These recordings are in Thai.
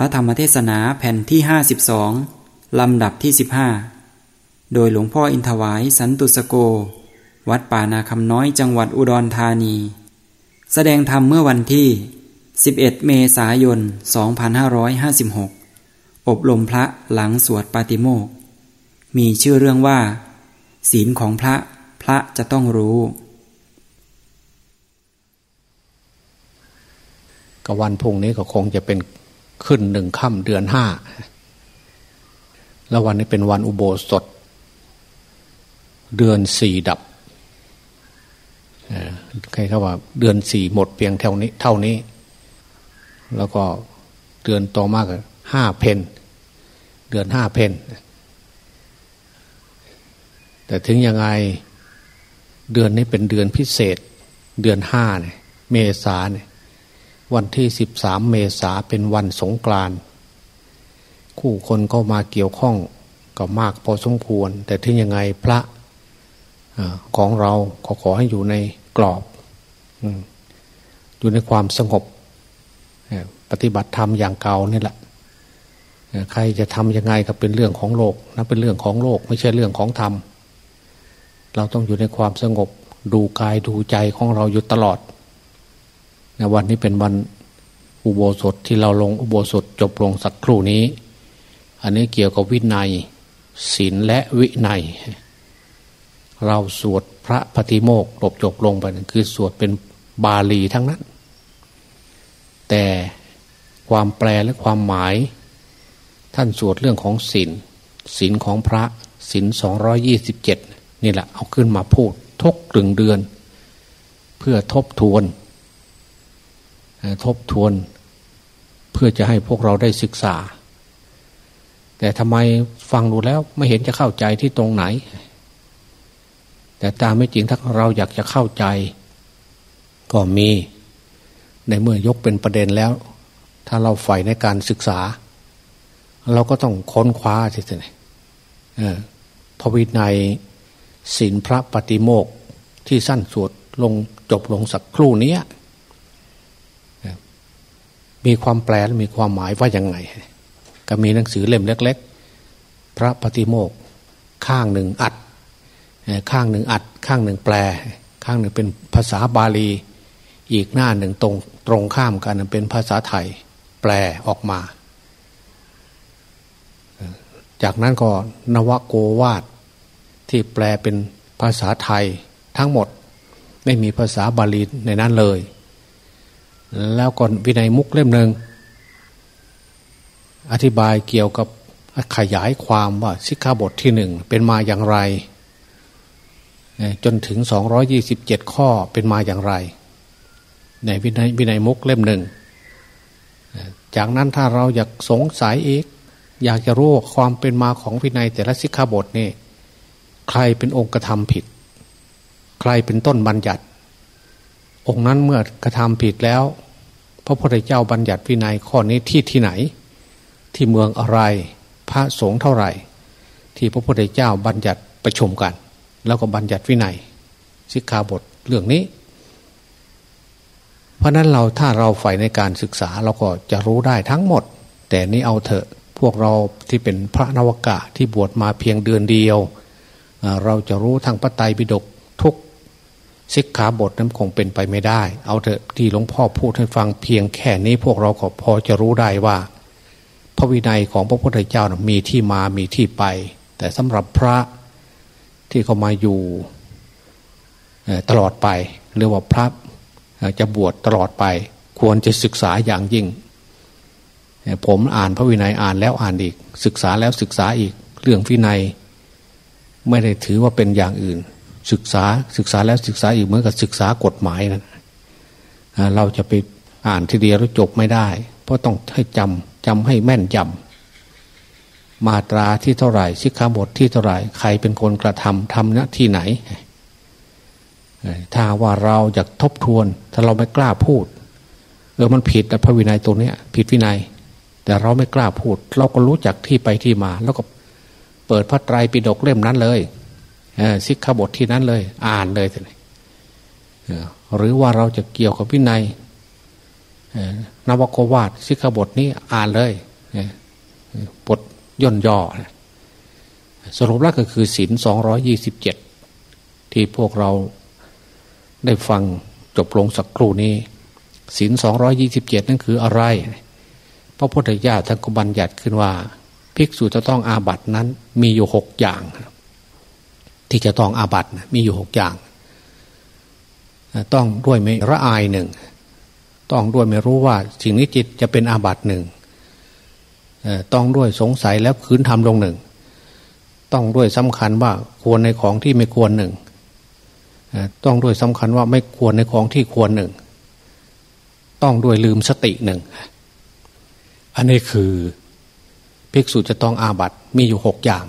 ระธรรมเทศนาแผ่นที่ 52 ลำดับที่ 15 โดยหลวงพ่ออินทวายสันตุสโก วัดป่านาคำน้อยจังหวัดอุดรธานี แสดงธรรมเมื่อวันที่ 11 เมษายน 2556 อบรมพระหลังสวดปาติโมก มีชื่อเรื่องว่า ศีลของพระพระจะต้องรู้ ก็วันพุ่งนี้ก็คงจะเป็น ขึ้นหนึ่งค่ำเดือนห้า แล้ววันนี้เป็นวันอุโบสถ เดือนสี่ดับใครเขาว่า เดือนสี่หมดเพียงเท่านี้เท่านี้ แล้วก็เดือนต่อมากห้าเพนเดือนห้าเพนแต่ถึงยังไงเดือนนี้เป็นเดือนพิเศษ เดือนห้าเนี่ยเมษาเนี่ย วันที่สิบสามเมษาเป็นวันสงกรานคู่คนก็มาเกี่ยวข้องก็มากพอสมควร แต่ถึงยังไงพระของเราขอขอให้อยู่ในกรอบอยู่ในความสงบปฏิบัติธรรมอย่างเก่านี่แหละใครจะทำยังไงก็เป็นเรื่องของโลกนะเป็นเรื่องของโลก ไม่ใช่เรื่องของธรรม เราต้องอยู่ในความสงบ ดูกายดูใจของเราอยู่ตลอด วันนี้เป็นวันอุโบสถที่เราลงอุโบสถจบลงสักครู่นี้ อันนี้เกี่ยวกับวินัยศีลและวินัย เราสวดพระปฏิโมกจบจบลงไปคือสวดเป็นบาลีทั้งนั้น แต่ความแปลและความหมาย ท่านสวดเรื่องของศีลศีลของพระศีลสองยี่สิบเจ็ดนี่แหละเอาขึ้นมาพูดทุกกลึงเดือน เพื่อทบทวน ทบทวนเพื่อจะให้พวกเราได้ศึกษา แต่ทำไมฟังดูแล้วไม่เห็นจะเข้าใจที่ตรงไหน แต่ตามไม่จริงถ้าเราอยากจะเข้าใจ ก็มี ในเมื่อยกเป็นประเด็นแล้ว ถ้าเราใฝ่ในการศึกษา เราก็ต้องค้นคว้าสิท่านพระวินัยศีลพระปฏิโมกที่สั้นสวดลงจบลงสักครู่นี้ มีความแปลและมีความหมายว่าอย่างไง ก็มีหนังสือเล่มเล็ก ๆ พระปฏิโมกข้างหนึ่งอัด ข้างหนึ่งอัด ข้างหนึ่งแปล ข้างหนึ่งเป็นภาษาบาลี อีกหน้าหนึ่งตรงตรงข้ามกันเป็นภาษาไทย แปลออกมา จากนั้นก็นวโกวาดที่แปลเป็นภาษาไทยทั้งหมด ไม่มีภาษาบาลีในนั้นเลย แล้วก่อนวินัยมุกเล่มหนึ่งอธิบายเกี่ยวกับขยายความว่าสิกขาบทที่หนึ่งเป็นมาอย่างไร จนถึงสองยี่สิบเจ็ดข้อเป็นมาอย่างไร ในวินัยวินัยมุกเล่มหนึ่ง จากนั้นถ้าเราอยากสงสัยอีก อยากจะรู้ความเป็นมาของวินัยแต่ละสิกขาบทนี่ใครเป็นองค์กระทำผิด ใครเป็นต้นบัญญัติ องค์นั้นเมื่อกระทำผิดแล้ว พระพุทธเจ้าบัญญัติวินัยข้อนี้ที่ที่ไหน ที่เมืองอะไรพระสงฆ์เท่าไหร่ ที่พระพุทธเจ้าบัญญัติประชุมกัน แล้วก็บัญญัติวินัยสิกขาบทเรื่องนี้ เพราะนั้นเราถ้าเราใฝ่ในการศึกษาเราก็จะรู้ได้ทั้งหมด แต่นี้เอาเถอะพวกเราที่เป็นพระนวกะที่บวชมาเพียงเดือนเดียว เราจะรู้ทางพระไตรปิฎกทุก สิกขาบทนั้นคงเป็นไปไม่ได้ เอาเถอะที่หลวงพ่อพูดให้ฟังเพียงแค่นี้พวกเราก็พอจะรู้ได้ว่า พระวินัยของพระพุทธเจ้านะมีที่มามีที่ไป แต่สำหรับพระที่เขามาอยู่ตลอดไปหรือว่าพระจะบวชตลอดไป ควรจะศึกษาอย่างยิ่ง ผมอ่านพระวินัยอ่านแล้วอ่านอีก ศึกษาแล้วศึกษาอีกเรื่องวินัย ไม่ได้ถือว่าเป็นอย่างอื่น ศึกษาศึกษาแล้วศึกษาอีกเหมือนกับศึกษากฎหมายนะเราจะไปอ่านทีเดียวแล้วจบไม่ได้ เพราะต้องให้จำจำให้แม่นยำมาตราที่เท่าไหร่สิกขาบทที่เท่าไหร่ใครเป็นคนกระทำทำณที่ไหน ถ้าว่าเราอยากทบทวน ถ้าเราไม่กล้าพูดเออมันผิดพระวินัยตัวเนี้ย ผิดวินัย แต่เราไม่กล้าพูด เราก็รู้จักที่ไปที่มา แล้วก็เปิดพระไตรปิฎกเล่มนั้นเลย สิกขาบทที่นั้นเลย อ่านเลยท่านหรือว่าเราจะเกี่ยวกับวินัยนวโกวาดสิกขาบทนี้อ่านเลยปดย่นย่อสรุปแล้วก็คือศีลสองร้อยี่สิบเจ็ดที่พวกเราได้ฟังจบลงสักครู่นี้ศีลสองร้อยี่สิบเจ็ดนั่นคืออะไร พระพุทธเจ้าท่านก็บัญญัติขึ้นว่า ภิกษุจะต้องอาบัตินั้นมีอยู่หกอย่าง ที่จะต้องอาบัตมีอยู่หกอย่าง ต้องด้วยไม่ละอายหนึ่งต้องด้วยไม่รู้ว่าสิ่งนี้จิตจะเป็นอาบัตหนึ่งต้องด้วยสงสัยแล้วคืนทำลงหนึ่งต้องด้วยสำคัญว่าควรในของที่ไม่ควรหนึ่งต้องด้วยสำคัญว่าไม่ควรในของที่ควรหนึ่งต้องด้วยลืมสติหนึ่งอันนี้คือภิกษุจะต้องอาบัตมีอยู่หกอย่าง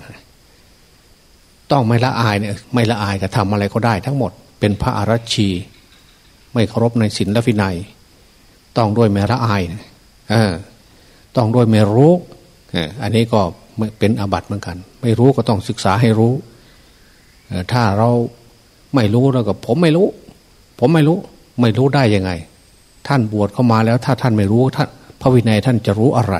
ต้องไม่ละอายเนี่ยไม่ละอายก็ทำอะไรก็ได้ทั้งหมด เป็นพระอรัชี ไม่เคารพในศีลและวินัย ต้องด้วยไม่ละอายอต้องด้วยไม่รู้อันนี้ก็เป็นอาบัติเหมือนกัน ไม่รู้ก็ต้องศึกษาให้รู้ถ้าเราไม่รู้แล้วก็ผมไม่รู้ ผมไม่รู้ ไม่รู้ได้ยังไง ท่านบวชเข้ามาแล้ว ถ้าท่านไม่รู้ท่านพระวินัยท่านจะรู้อะไร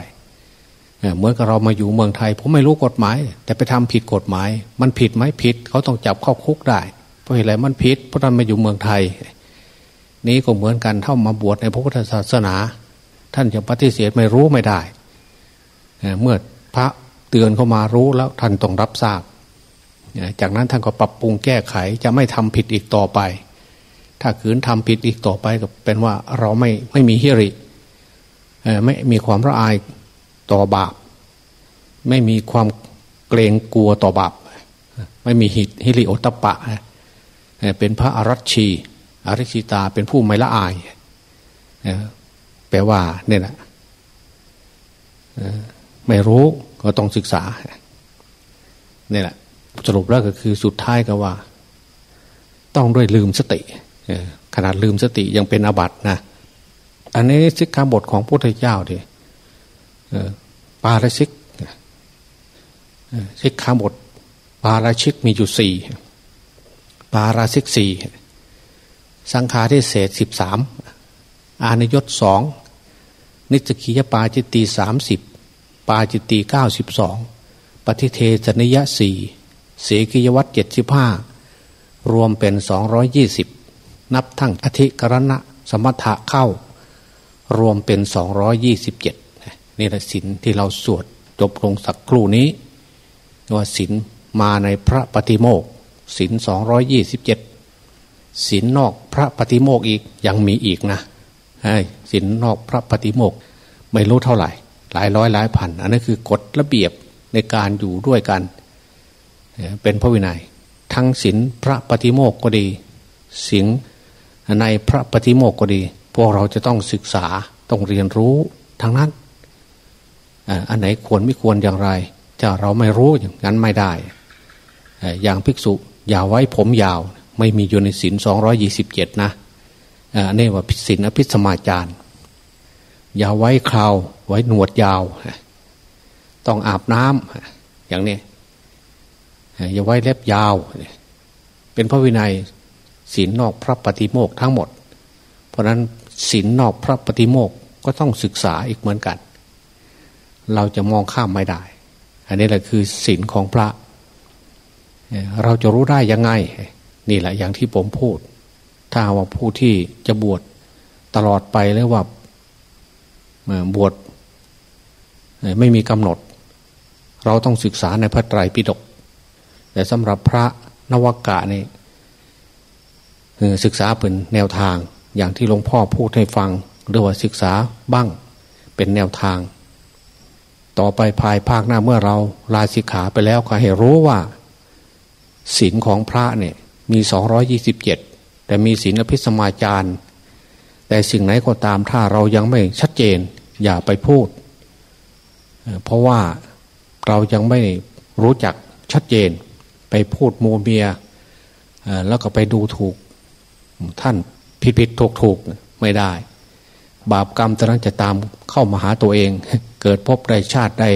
เหมือนกับเรามาอยู่เมืองไทย ผมไม่รู้กฎหมาย แต่ไปทำผิดกฎหมาย มันผิดไหมผิด เขาต้องจับเข้าคุกได้ เพราะอะไรมันผิด เพราะท่านมาอยู่เมืองไทย นี้ก็เหมือนกันเท่ามาบวชในพระพุทธศาสนา ท่านจะปฏิเสธไม่รู้ไม่ได้เมื่อพระเตือนเข้ามารู้แล้วท่านต้องรับทราบจากนั้นท่านก็ปรับปรุงแก้ไขจะไม่ทำผิดอีกต่อไป ถ้าขืนทำผิดอีกต่อไปก็เป็นว่าเราไม่ไม่มีฮิริไม่มีความระอาย ต่อบาป ไม่มีความเกรงกลัวต่อบาป ไม่มีฮิริโอตปะ เป็นพระอรัชชี อริชิตาเป็นผู้ไม่ละอาย แปลว่าเนี่ยนะไม่รู้ก็ต้องศึกษาเนี่ยแหละสรุปแล้วก็คือสุดท้ายก็ว่า ต้องด้วยลืมสติขนาดลืมสติยังเป็นอบัตินะอันนี้สิกขาบทของพระพุทธเจ้าที่ ปาราชิกสิกขาบทปาราชิกมีอยู่สี่ปาราชิกสี่สังฆาทิเศษสิบสามอานยศสองนิสกิยปาจิตตีสามสิบปาจิตตีเก้าสิบสองปฏิเทศนิยะสี่เสกิยวัตเจ็ดสิบห้ารวมเป็นสองร้อยยี่สิบนับทั้งอธิกรณะสมถะเข้า รวมเป็นสองร้อยยี่สิบเจ็ด นี่แหละสินที่เราสวดจบลงสักครู่นี้ว่าสินมาในพระปฏิโมกสินสองร้อยยี่สิบเจ็ดสินนอกพระปฏิโมกอีกยังมีอีกนะสินนอกพระปฏิโมกไม่รู้เท่าไหร่ หลายร้อยหลายพัน อันนั้นคือกฎระเบียบในการอยู่ด้วยกัน เป็นพระวินัย ทั้งศีลพระปฏิโมกก็ดีศีลในพระปฏิโมกก็ดี พวกเราจะต้องศึกษาต้องเรียนรู้ทั้งนั้น อันไหนควรไม่ควรอย่างไรจะเราไม่รู้อย่างนั้นไม่ได้ อย่างภิกษุอย่าไว้ผมยาว ไม่มีอยู่ในศีลสองยี่สิบเจ็ดนะอันนี้ว่าศีลอภิสมาจารอย่าไว้คราวไว้หนวดยาว ต้องอาบน้ำอย่างนี้อย่าไว้เล็บยาว เป็นพระวินัยศีลนอกพระปฏิโมกทั้งหมด เพราะนั้นศีลนอกพระปฏิโมกก็ต้องศึกษาอีกเหมือนกัน เราจะมองข้ามไม่ได้ อันนี้แหละคือศีลของพระ เราจะรู้ได้ยังไง นี่แหละอย่างที่ผมพูด ถ้าว่าผู้ที่จะบวชตลอดไปแล้วว่าบวชไม่มีกำหนด เราต้องศึกษาในพระไตรปิฎกแต่สำหรับพระนวากะนี่ศึกษาเป็นแนวทางอย่างที่หลวงพ่อพูดให้ฟังเรียกว่าศึกษาบ้างเป็นแนวทาง ต่อไปภายภาคหน้าเมื่อเราลาสิกขาไปแล้วก็ให้รู้ว่าศีลของพระเนี่ยมีสองยี่สิบเจ็ดแต่มีศีลอภิสมาจารแต่สิ่งไหนก็ตามถ้าเรายังไม่ชัดเจน อย่าไปพูด เพราะว่าเรายังไม่รู้จักชัดเจน ไปพูดโมเมียแล้วก็ไปดูถูกท่านผิดผิดถูกถูกไม่ได้ บาปกรรมตอนนั้นจะตามเข้ามาหาตัวเอง เกิดพบได้ชาติได้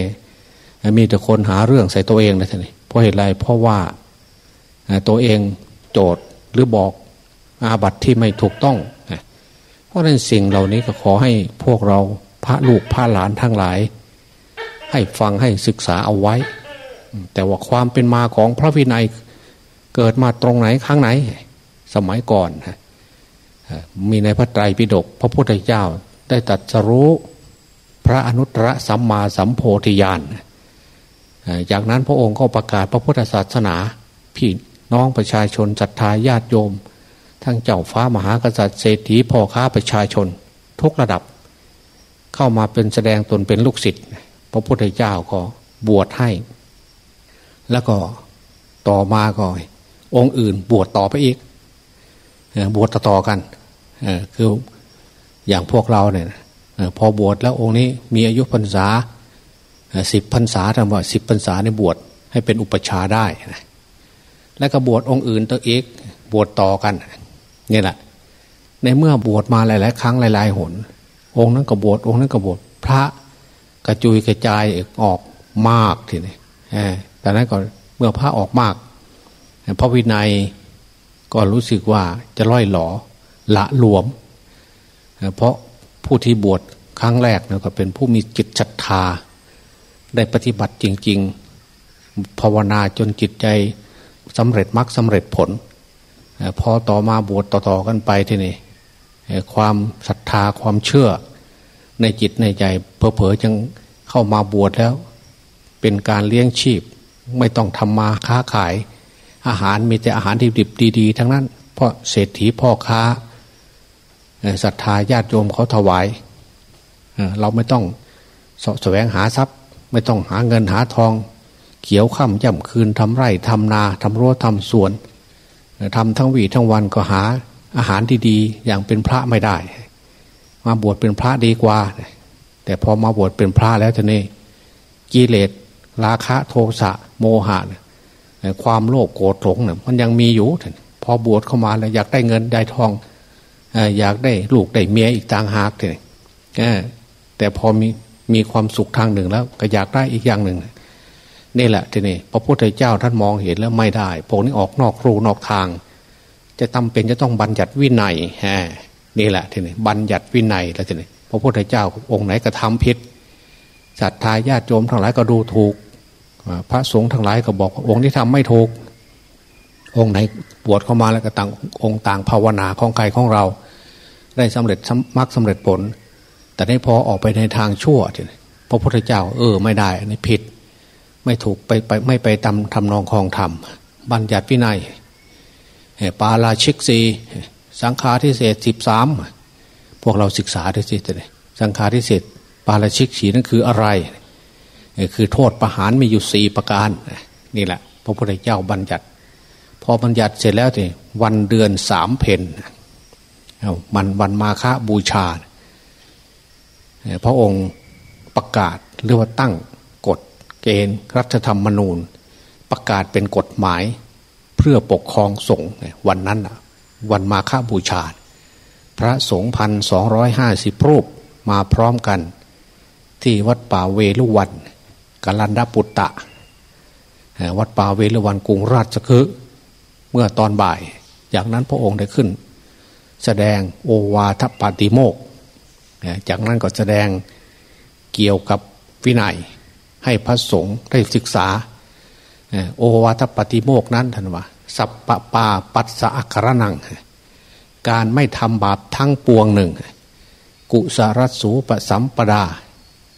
มีแต่คนหาเรื่องใส่ตัวเองนะท่านเพราะเหตุไรเพราะว่าตัวเองโจทย์หรือบอกอาบัติที่ไม่ถูกต้อง เพราะนั้นสิ่งเหล่านี้ก็ขอให้พวกเราพระลูกพระหลานทั้งหลาย ให้ฟังให้ศึกษาเอาไว้ แต่ว่าความเป็นมาของพระวินัยเกิดมาตรงไหนครั้งไหน สมัยก่อน มีในพระไตรปิฎกพระพุทธเจ้าได้ตัดสรู้พระอนุตตรสัมมาสัมโพธิญาณจากนั้นพระองค์ก็ประกาศพระพุทธศาสนาพี่น้องประชาชนศรัทธาญาติโยม ทั้งเจ้าฟ้ามหากษัตริย์เศรษฐีพ่อค้าประชาชน ทุกระดับ เข้ามาเป็นแสดงตนเป็นลูกศิษย์พระพุทธเจ้าก็บวชให้ แล้วก็ต่อมาก็องค์อื่นบวชต่อไปอีกบวชต่อกัน คืออย่างพวกเราเนี่ยพอบวชแล้วองค์นี้มีอายุพรรษาสิบพรรษาทำว่าสิบพรรษาในบวชให้เป็นอุปชาได้นะแล้วก็บวชองค์อื่นตัวเอกบวชต่อกันนี่แหละ ในเมื่อบวชมาหลาย ๆ ครั้งหลาย ๆ หน องค์นั้นก็บวชองค์นั้นก็บวชพระกระจุยกระจายออกมากทีนี้แต่นั้นก็เมื่อพระออกมากพระวินัยก็รู้สึกว่าจะล่อยหลอ ละหลวม เพราะผู้ที่บวชครั้งแรกนะก็เป็นผู้มีจิตศรัทธา ได้ปฏิบัติจริง ๆ ภาวนาจนจิตใจสำเร็จมรรคสำเร็จผล พอต่อมาบวชต่อๆกันไปที่นี้ความศรัทธาความเชื่อในจิตในใจเพอๆจังเข้ามาบวชแล้ว เป็นการเลี้ยงชีพ ไม่ต้องทำมาค้าขาย อาหารมีแต่อาหารดิบๆดี ๆ ทั้งนั้น เพราะเศรษฐีพ่อค้า ศรัทธาญาติโยมเขาถวายเราไม่ต้องสแสวงหาทรัพย์ ไม่ต้องหาเงินหาทอง เขียวข้ามย่ำคืนทำไร่ทำนาทำรั้วทำสวนทำทั้งวีทั้งวันก็หาอาหารดีๆอย่างเป็นพระไม่ได้ มาบวชเป็นพระดีกว่า แต่พอมาบวชเป็นพระแล้วจะนี่กิเลสราคะโทสะโมหะความโลภโกรธหลงเนี่ยมันยังมีอยู่พอบวชเข้ามาแล้วอยากได้เงินได้ทอง อยากได้ลูกได้เมียอีกต่างหากเลยแต่พอมีมีความสุขทางหนึ่งแล้วก็อยากได้อีกอย่างหนึ่งนี่แหละทีนี้พระพุทธเจ้าท่านมองเห็นแล้วไม่ได้พวกนี้ออกนอกครูนอกทาง จะทำเป็นจะต้องบัญญัติวินัยฮนี่แหละทีนี้บัญญัติวินัยแล้วทีนี้พระพุทธเจ้าองค์ไหนกระทาผิดศรัทธาญาติโยมทั้งหลายก็ดูถูก พระสงฆ์ทั้งหลายก็บอกองค์ที่ทำไม่ถูกองค์ไหนบวชเข้ามาแล้วก็ต่างองค์ต่างภาวนาของใครของเรา ได้สำเร็จมรรคสาเร็จผล แต่ในพอออกไปในทางชั่วพระพุทธเจ้า เออไม่ได้นนี้ผิด ไม่ถูกไปไปไม่ไปตำทำนองคลองธรรมบัญญัติวินัยปาราชิกสีสังฆาทิเศษสิบสามพวกเราศึกษาด้วยสิสังฆาทิเศษปาราชิกสีนั่นคืออะไร คือโทษประหารมีอยู่สี่ประการ นี่แหละ พระพุทธเจ้าบัญญัติ พอบัญญัติเสร็จแล้วทีวันเดือนสามเพน มันวันมาฆบูชา พระองค์ประกาศหรือว่าตั้งกฎเกณฑ์รัฐธรรมนูญ ประกาศเป็นกฎหมายเพื่อปกครองสงฆ์วันนั้นวันมาฆบูชา พระสงฆ์พันสองร้อยห้าสิบรูปมาพร้อมกัน ที่วัดป่าเวลุวันกาลันดาปุตตะ วัดป่าเวลุวันกรุงราชคฤห์เมื่อตอนบ่าย จากนั้นพระองค์ได้ขึ้น แสดงโอวาทปาติโมก จากนั้นก็แสดงเกี่ยวกับวินัย ให้พระสงฆ์ได้ศึกษา โอวาทปฏิโมกนั้นท่านว่า สัพปะปาปัสสะอัครนัง การไม่ทำบาปทั้งปวงหนึ่ง กุสารสูปสัมปดา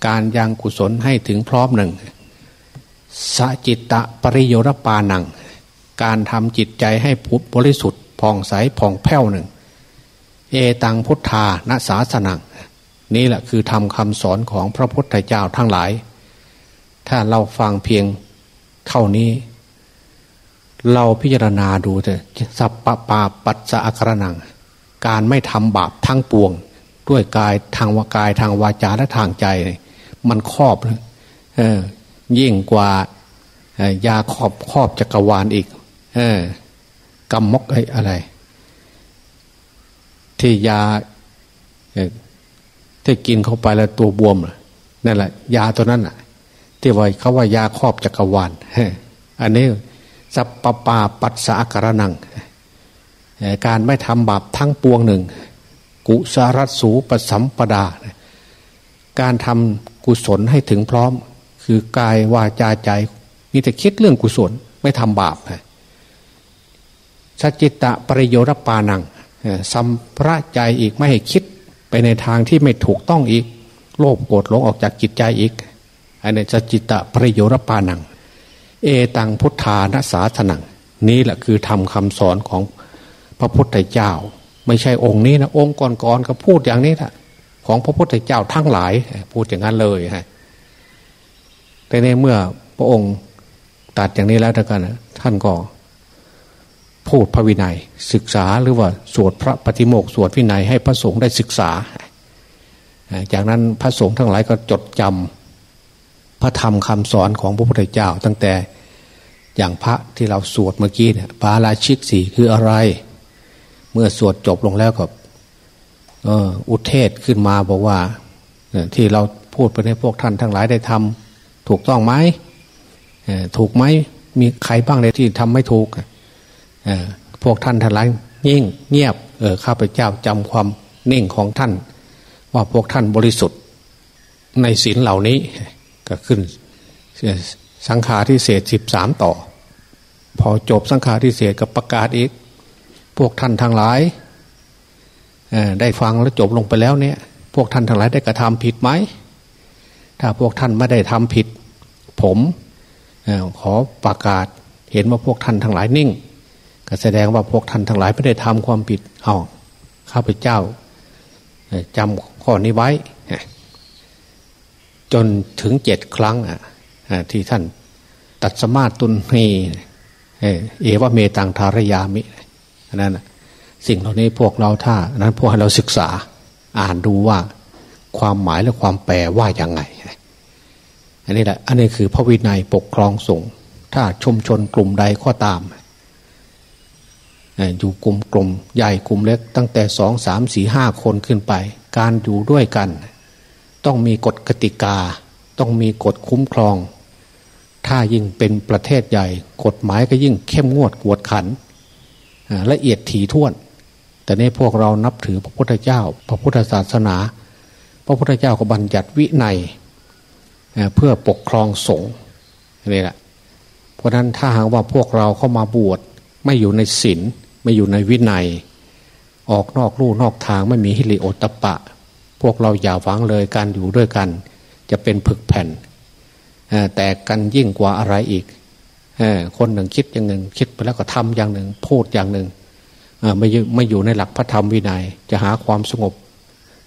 การยังกุศลให้ถึงพร้อมหนึ่งสจิตตะปริโยรปานัง การทำจิตใจให้บริสุทธิ์ผ่องใสผ่องแผ้วหนึ่ง เอตังพุทธานาสาสนัง นี่แหละคือทำคำสอนของพระพุทธเจ้าทั้งหลาย ถ้าเราฟังเพียงเท่านี้ เราพิจารณาดูเถอะสัพปะปาปัสสะครนัง การไม่ทำบาปทั้งปวง ด้วยกายทางวากายทางวาจาและทางใจ มันครอบเออยิ่งกว่ายาครอบครอบจักรวาลอีก เออกำมกอะไร ที่ยาที่กินเข้าไปแล้วตัวบวมนั่นแหละ ยาตัวนั้นอะ ที่ว่าเขาว่ายาครอบจักรวาลอันนี้สัพปปาปัสสะการนัง การไม่ทำบาปทั้งปวงหนึ่ง กุสารัสูปสัมปดา การทำกุศลให้ถึงพร้อม คือกายวาจาใจ มีแต่คิดเรื่องกุศลไม่ทำบาปสัจจิตะปริโยรปานัง สัมพระใจอีกไม่ให้คิดไปในทางที่ไม่ถูกต้องอีก โลภโกรธหลงออกจากจิตใจอีก อันนี้สัจจิตะปริโยรปานัง เอตังพุทธานาสาสนัง นี่แหละคือทำคำสอนของพระพุทธเจ้า ไม่ใช่องค์นี้นะองค์ก่อนๆก็พูดอย่างนี้แหละของพระพุทธเจ้าทั้งหลายพูดอย่างนั้นเลยฮะแต่ในเมื่อพระองค์ตัดอย่างนี้แล้วท่านก็ พูดพระวินัย ศึกษาหรือว่าสวดพระปฏิโมกสวดวินัยให้พระสงฆ์ได้ศึกษา จากนั้นพระสงฆ์ทั้งหลายก็จดจำพระธรรมคำสอนของพระพุทธเจ้า ตั้งแต่อย่างพระที่เราสวดเมื่อกี้เนี่ยปาราชิกสี่คืออะไร เมื่อสวดจบลงแล้วก็อุเทศขึ้นมาบอกว่าที่เราพูดไปในพวกท่านทั้งหลายได้ทำถูกต้องไหมถูกไหมมีใครบ้างเลยที่ทำไม่ถูก พวกท่านทั้งหลายยิ่งเงียบเออข้าพเจ้าจำความนิ่งของท่าน ว่าพวกท่านบริสุทธิ์ ในศีลเหล่านี้ก็ขึ้นสังฆารทิเศษสิบสามต่อ พอจบสังฆารทิเศษก็ประกาศอีก พวกท่านทั้งหลายได้ฟังแล้วจบลงไปแล้วเนี่ย พวกท่านทั้งหลายได้กระทำผิดไหม ถ้าพวกท่านไม่ได้ทำผิด ผมขอประกาศเห็นว่าพวกท่านทั้งหลายนิ่ง ก็แสดงว่าพวกท่านทั้งหลายไม่ได้ทำความผิด เอาข้าพเจ้าจำข้อนี้ไว้ จนถึงเจ็ดครั้งที่ท่านตัดสมาตุนเฮเอวเมตังทารยามินั่นสิ่งเหล่านี้พวกเราถ้า นั้นพวกเราศึกษาอ่านดูว่าความหมายและความแปลว่าอย่างไง อันนี้แหละ อันนี้คือพระวินัยปกครองสงฆ์ถ้าชุมชนกลุ่มใดก็ตาม อยู่กลุ่มกลุ่มใหญ่กลุ่มเล็ก ตั้งแต่สองสามสี่ห้าคนขึ้นไป การอยู่ด้วยกัน ต้องมีกฎกติกา ต้องมีกฎคุ้มครอง ถ้ายิ่งเป็นประเทศใหญ่ กฎหมายก็ยิ่งเข้มงวดกวดขันละเอียดถี่ถ้วน แต่นี้พวกเรานับถือพระพุทธเจ้า พระพุทธศาสนา พระพุทธเจ้าก็บัญญัติวินัยเพื่อปกครองสงฆ์นี่แหละเพราะนั้นถ้าหากว่าพวกเราเข้ามาบวชไม่อยู่ในศีล ไม่อยู่ในวินัย ออกนอกลู่นอกทางไม่มีฮิริโอตปะ พวกเราอย่าหวังเลยการอยู่ด้วยกัน จะเป็นผึกแผ่นแต่กันยิ่งกว่าอะไรอีกคนหนึ่งคิดอย่างหนึ่ง คิดไปแล้วก็ทำอย่างหนึ่ง พูดอย่างหนึ่งไม่ไม่อยู่ในหลักพระธรรมวินัย จะหาความสงบ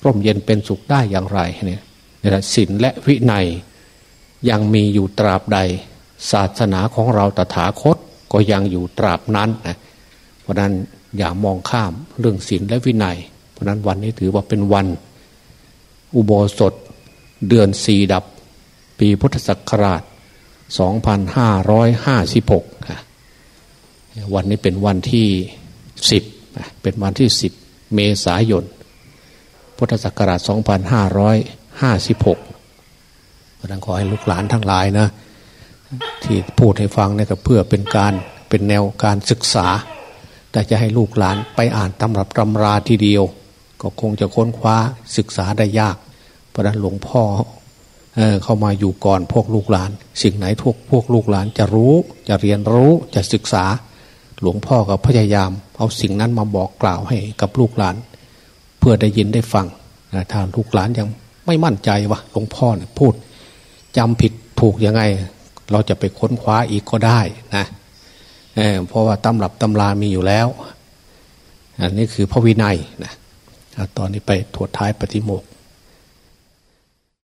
ร่มเย็นเป็นสุขได้อย่างไรเนี่ยนี่แหละศีลและวินัยยังมีอยู่ตราบใด ศาสนาของเราตถาคตก็ยังอยู่ตราบนั้นนะ ราะนั้นอย่ามองข้ามเรื่องศีลและวินัย เพราะนั้นวันนี้ถือว่าเป็นวัน อุโบสถ เดือนสี่ดับ ปีพุทธศักราช 2556วันนี้เป็นวันที่สิบเป็นวันที่สิบเมษายน พุทธศักราช 2556เพราะนั้นขอให้ลูกหลานทั้งหลายนะ ที่พูดให้ฟังเนี่ยก็เพื่อเป็นการเป็นแนวการศึกษา แต่จะให้ลูกหลานไปอ่านตำรับตำราทีเดียว ก็คงจะค้นคว้าศึกษาได้ยาก เพราะนั้นหลวงพ่อเอเข้ามาอยู่ก่อนพวกลูกหลาน สิ่งไหนทุกพวกลูกหลานจะรู้ จะเรียนรู้จะศึกษา หลวงพ่อก็พยายาม เอาสิ่งนั้นมาบอกกล่าวให้กับลูกหลาน เพื่อได้ยินได้ฟังถ้าลูกหลานยังไม่มั่นใจว่าหลวงพ่อเนี่ยพูดจำผิดถูกยังไง เราจะไปค้นคว้าอีกก็ได้นะ เเพราะว่าตำรับตำรามีอยู่แล้ว อันนี้คือพระวินัยนะตอนนี้ไปถวดท้ายปฏิโมก